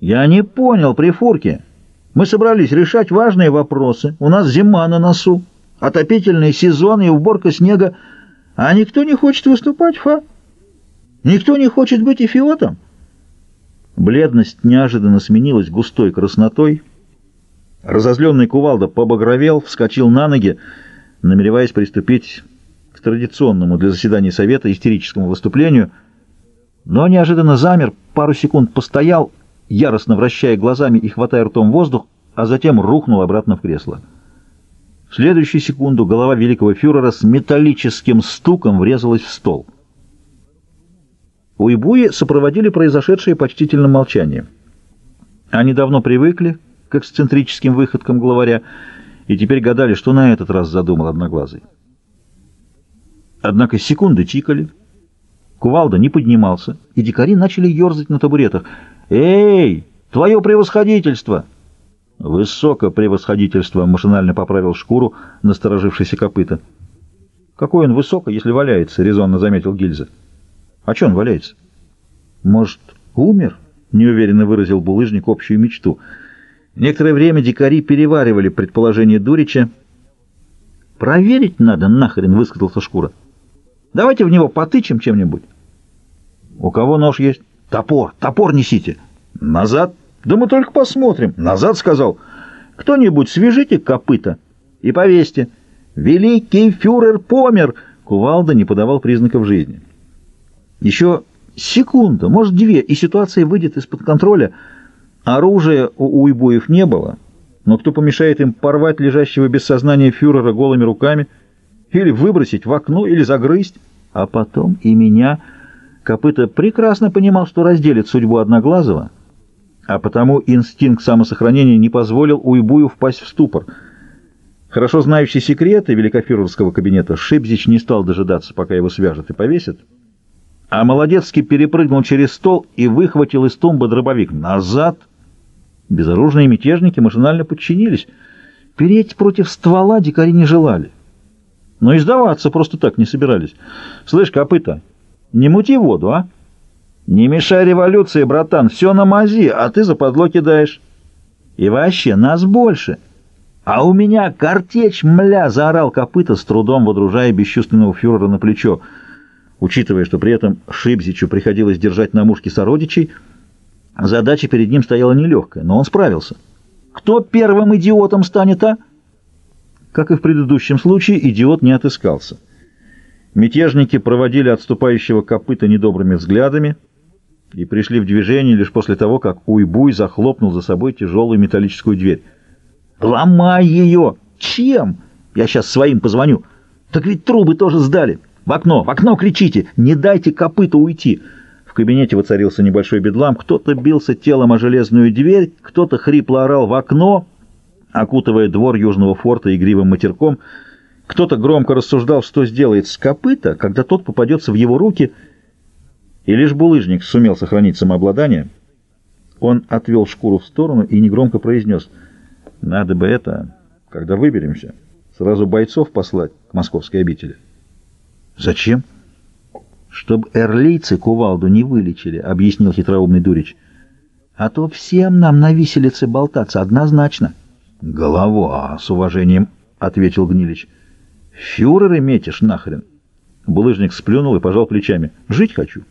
Я не понял, прифурки. Мы собрались решать важные вопросы. У нас зима на носу, отопительный сезон и уборка снега. А никто не хочет выступать, Фа? Никто не хочет быть эфиотом? Бледность неожиданно сменилась густой краснотой. Разозленный кувалда побагровел, вскочил на ноги, намереваясь приступить к традиционному для заседания совета истерическому выступлению, но неожиданно замер, пару секунд постоял, яростно вращая глазами и хватая ртом воздух, а затем рухнул обратно в кресло. В следующую секунду голова великого фюрера с металлическим стуком врезалась в стол. Уйбуи сопроводили произошедшее почтительным молчанием. Они давно привыкли к эксцентрическим выходкам главаря и теперь гадали, что на этот раз задумал Одноглазый. Однако секунды тикали, кувалда не поднимался, и дикари начали ерзать на табуретах — «Эй, твое превосходительство!» «Высокопревосходительство!» — машинально поправил шкуру, насторожившийся копыта. «Какой он высоко, если валяется?» — резонно заметил Гильза. «А че он валяется?» «Может, умер?» — неуверенно выразил булыжник общую мечту. Некоторое время дикари переваривали предположение Дурича. «Проверить надо нахрен!» — высказался шкура. «Давайте в него потычем чем-нибудь». «У кого нож есть?» Топор, топор несите. Назад. Да мы только посмотрим. Назад сказал. Кто-нибудь свяжите копыта и повесьте. Великий фюрер помер. Кувалда не подавал признаков жизни. Еще секунда, может две, и ситуация выйдет из-под контроля. Оружия у уйбуев не было, но кто помешает им порвать лежащего без сознания фюрера голыми руками или выбросить в окно, или загрызть, а потом и меня... Копыта прекрасно понимал, что разделит судьбу Одноглазого, а потому инстинкт самосохранения не позволил Уйбую впасть в ступор. Хорошо знающий секреты великофюрерского кабинета, Шипзич не стал дожидаться, пока его свяжут и повесят, а Молодецкий перепрыгнул через стол и выхватил из тумбы дробовик. «Назад!» Безоружные мятежники машинально подчинились. Переть против ствола дикари не желали. Но и сдаваться просто так не собирались. «Слышь, копыта!» Не мути воду, а? Не мешай революции, братан, все на мази, а ты западло кидаешь. И вообще, нас больше. А у меня картечь, мля, заорал копыта, с трудом водружая бесчувственного фюрера на плечо. Учитывая, что при этом Шибзичу приходилось держать на мушке сородичей, задача перед ним стояла нелегкая, но он справился. Кто первым идиотом станет, а? Как и в предыдущем случае, идиот не отыскался. Мятежники проводили отступающего копыта недобрыми взглядами и пришли в движение лишь после того, как Уйбуй захлопнул за собой тяжелую металлическую дверь. «Ломай ее! Чем? Я сейчас своим позвоню. Так ведь трубы тоже сдали. В окно, в окно кричите! Не дайте копыту уйти!» В кабинете воцарился небольшой бедлам. Кто-то бился телом о железную дверь, кто-то хрипло орал в окно, окутывая двор Южного форта игривым матерком — кто-то громко рассуждал, что сделает с копыта, когда тот попадется в его руки, и лишь булыжник сумел сохранить самообладание. Он отвел шкуру в сторону и негромко произнес, «Надо бы это, когда выберемся, сразу бойцов послать к московской обители». «Зачем?» «Чтоб эрлийцы кувалду не вылечили», — объяснил хитроумный Дурич. «А то всем нам на виселице болтаться однозначно». «Голова!» — с уважением ответил Гнилич. Фюреры метишь нахрен. Булыжник сплюнул и пожал плечами. Жить хочу.